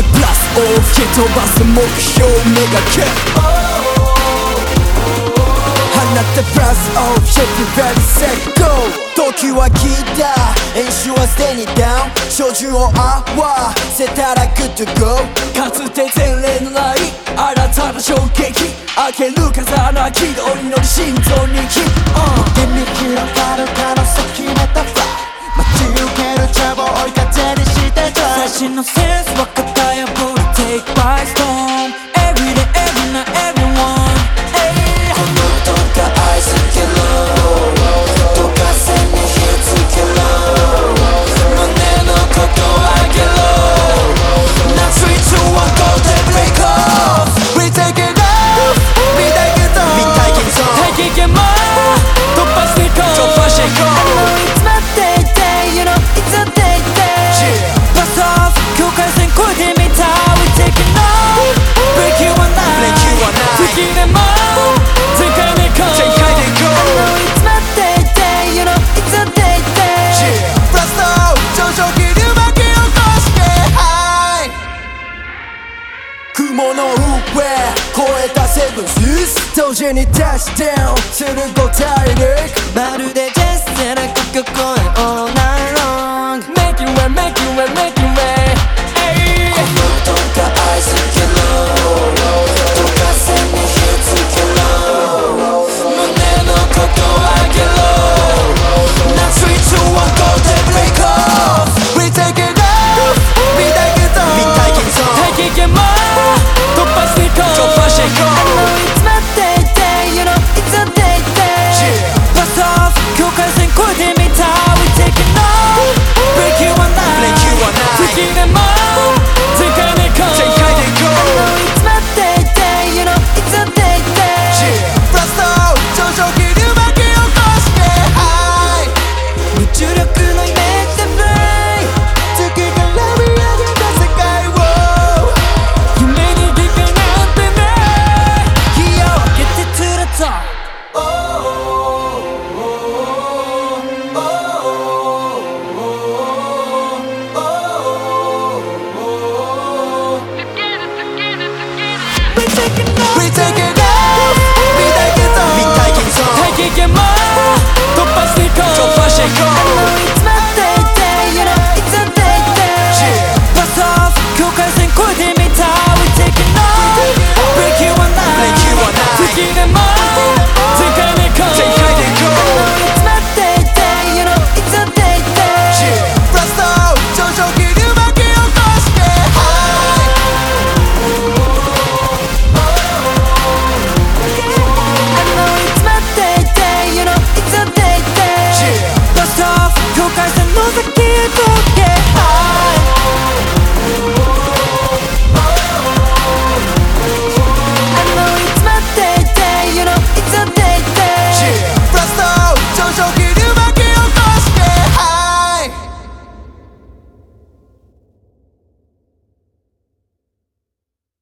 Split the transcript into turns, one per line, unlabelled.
てブラスを吹き飛ばす目標めがけ。放ってブラスをチェックレディセット。時は来た演習はすでにダウン。照準をアワーせたらグッドゴー。かつて前例のない新たな衝撃。開ける風の秋道にの心臓に火を
手見切らかるかの先また。ファ待ち受ける茶ボ追い風にしてた。
最新の
せ
い
雲の上超えたセブンス。同時にダッシュダウンする5大陸
まるで
We take it.